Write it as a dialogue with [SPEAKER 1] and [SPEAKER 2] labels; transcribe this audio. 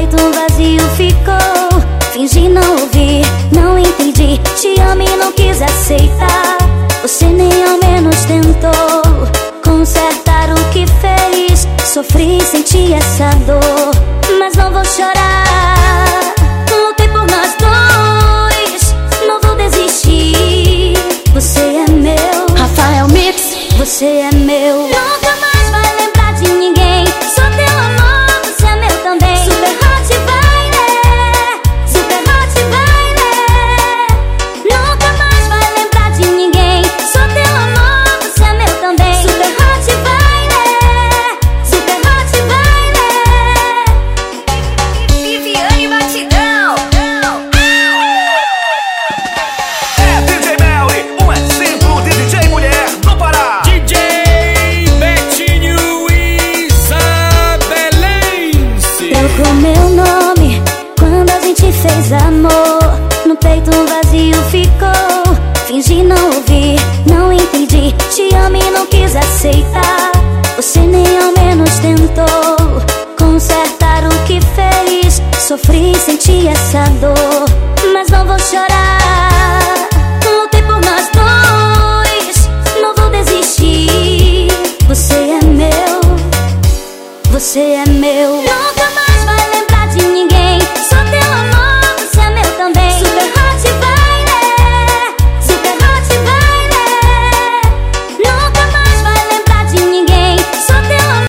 [SPEAKER 1] peito vazio ficou. Fingi não ouvir, não entendi. Te amo e não quis aceitar. Você nem ao menos tentou Consertar o que fez. Sofri e senti essa dor Mas não vou chorar. Lutei por nós dois Não vou desistir. Você é meu
[SPEAKER 2] Rafael Mix.
[SPEAKER 1] Você é meu gente fez amor No peito um vazio ficou. Fingi não ouvir, não entendi. Te amo e não quis aceitar. Você nem ao menos tentou Consertar o que fez. Sofri senti essa dor. Mas não vou chorar. Lutei por nós dois. Não vou desistir. Você é meu. Você é meu.